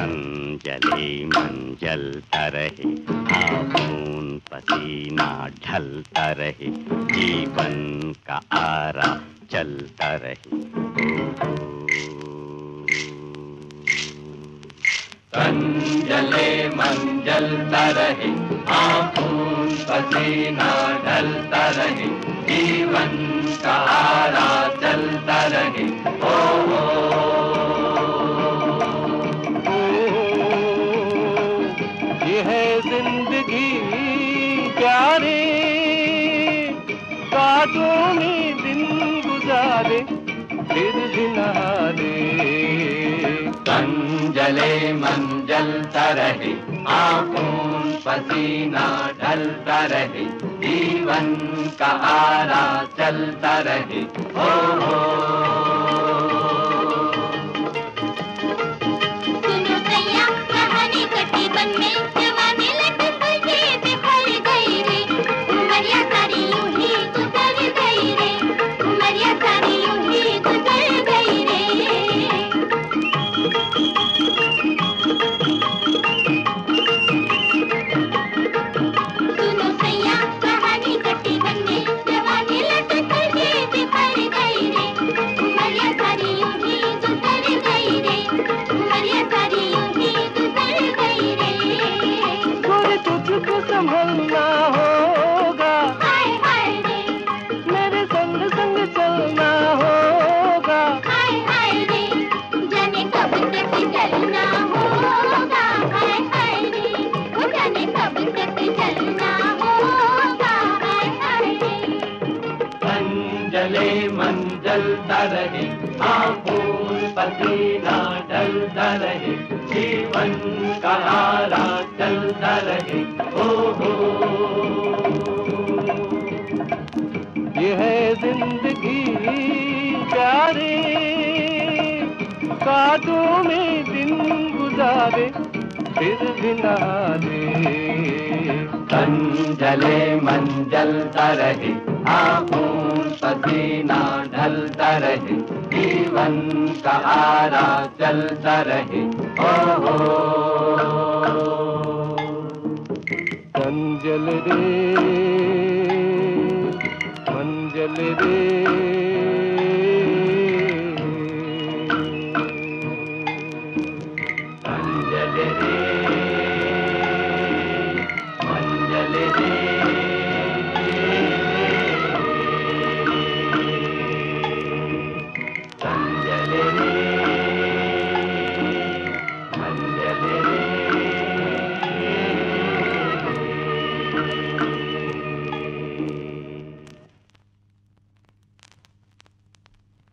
अंजलि मंजलता रहे आपून पसीना ढलता रहे जीवन का आरा चलता रहे कंजले मंजलता रहे आपून पसीना ढलता रहे जीवन का आरा चलता रहे ओ, ओ है ज़िंदगी प्यारे में दिन गुजारे मंजलता रहे आपून पसीना ढलता रहे जीवन का आरा चलता रहे ओ, ओ संभलना होगा। मेरे संग संग चलना होगा। जाने कब तक चलना होगा। जाने कब तक चलना होगा। अंजले मंजलता रहे आँखों पसीना डलता रहे। जीवन का आरा चलता रहे। ओ ज़िंदगी प्यारे काटों में दिन गुजारे फिर भी नहारे कंजले मंजलता रहे आँखों पसीना ढलता रहे जीवन का आरा चलता रहे ओ हो रे मंजल रे।